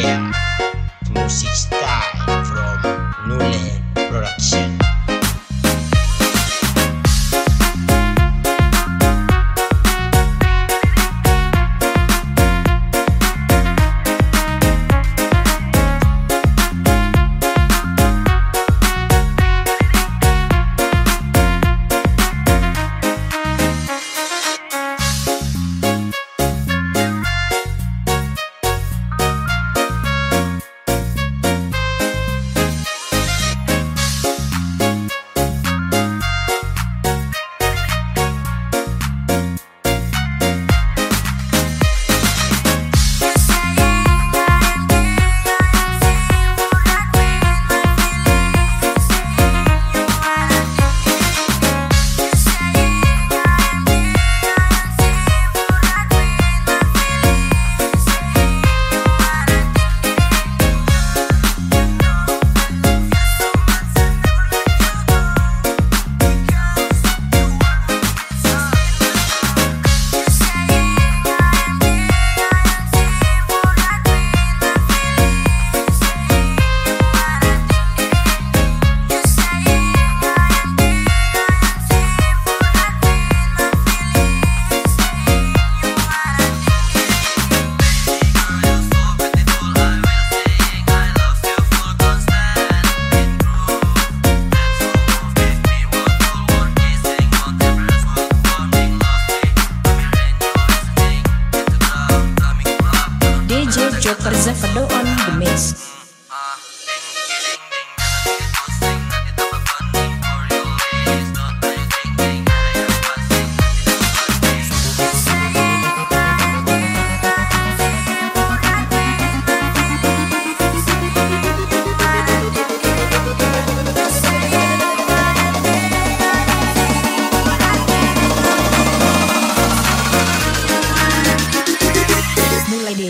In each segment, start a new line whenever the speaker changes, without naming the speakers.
Coreia. Como se está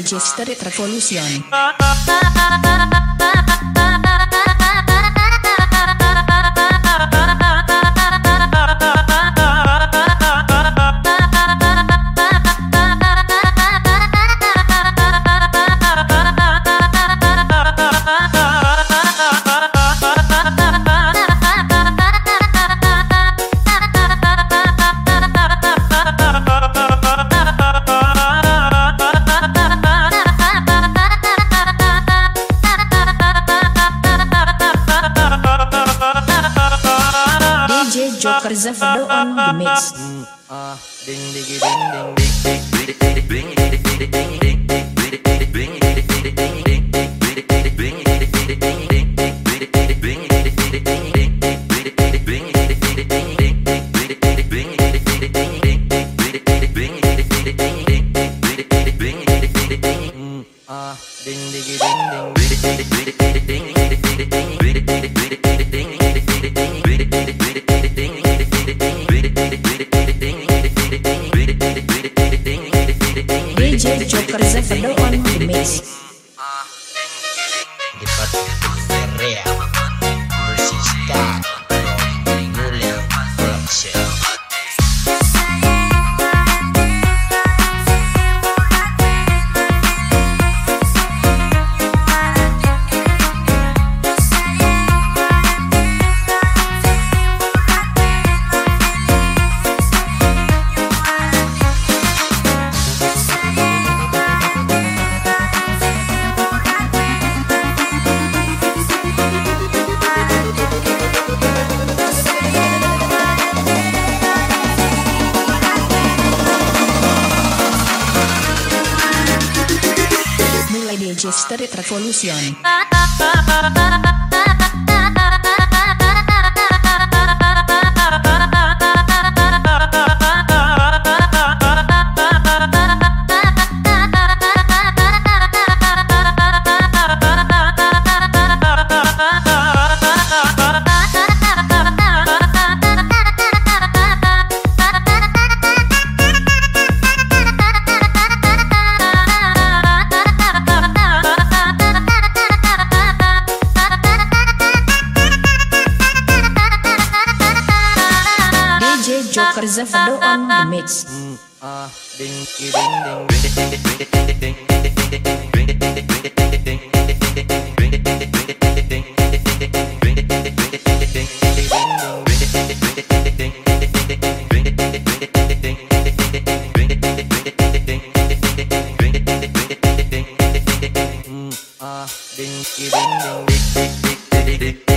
gestire tra soluzioni. DJ Joker Zavado on the mix.
Ah, ding diggy ding ding ding ding ding ding ding ding ding ding ding Ah, ding diggy ding ding
DJ anything, anything, mix. propuesta de transolución. Joker Zefado on the mix.
Ding, ding, ding, ding. Ding, ding, ding, ding, ding, ding, ding.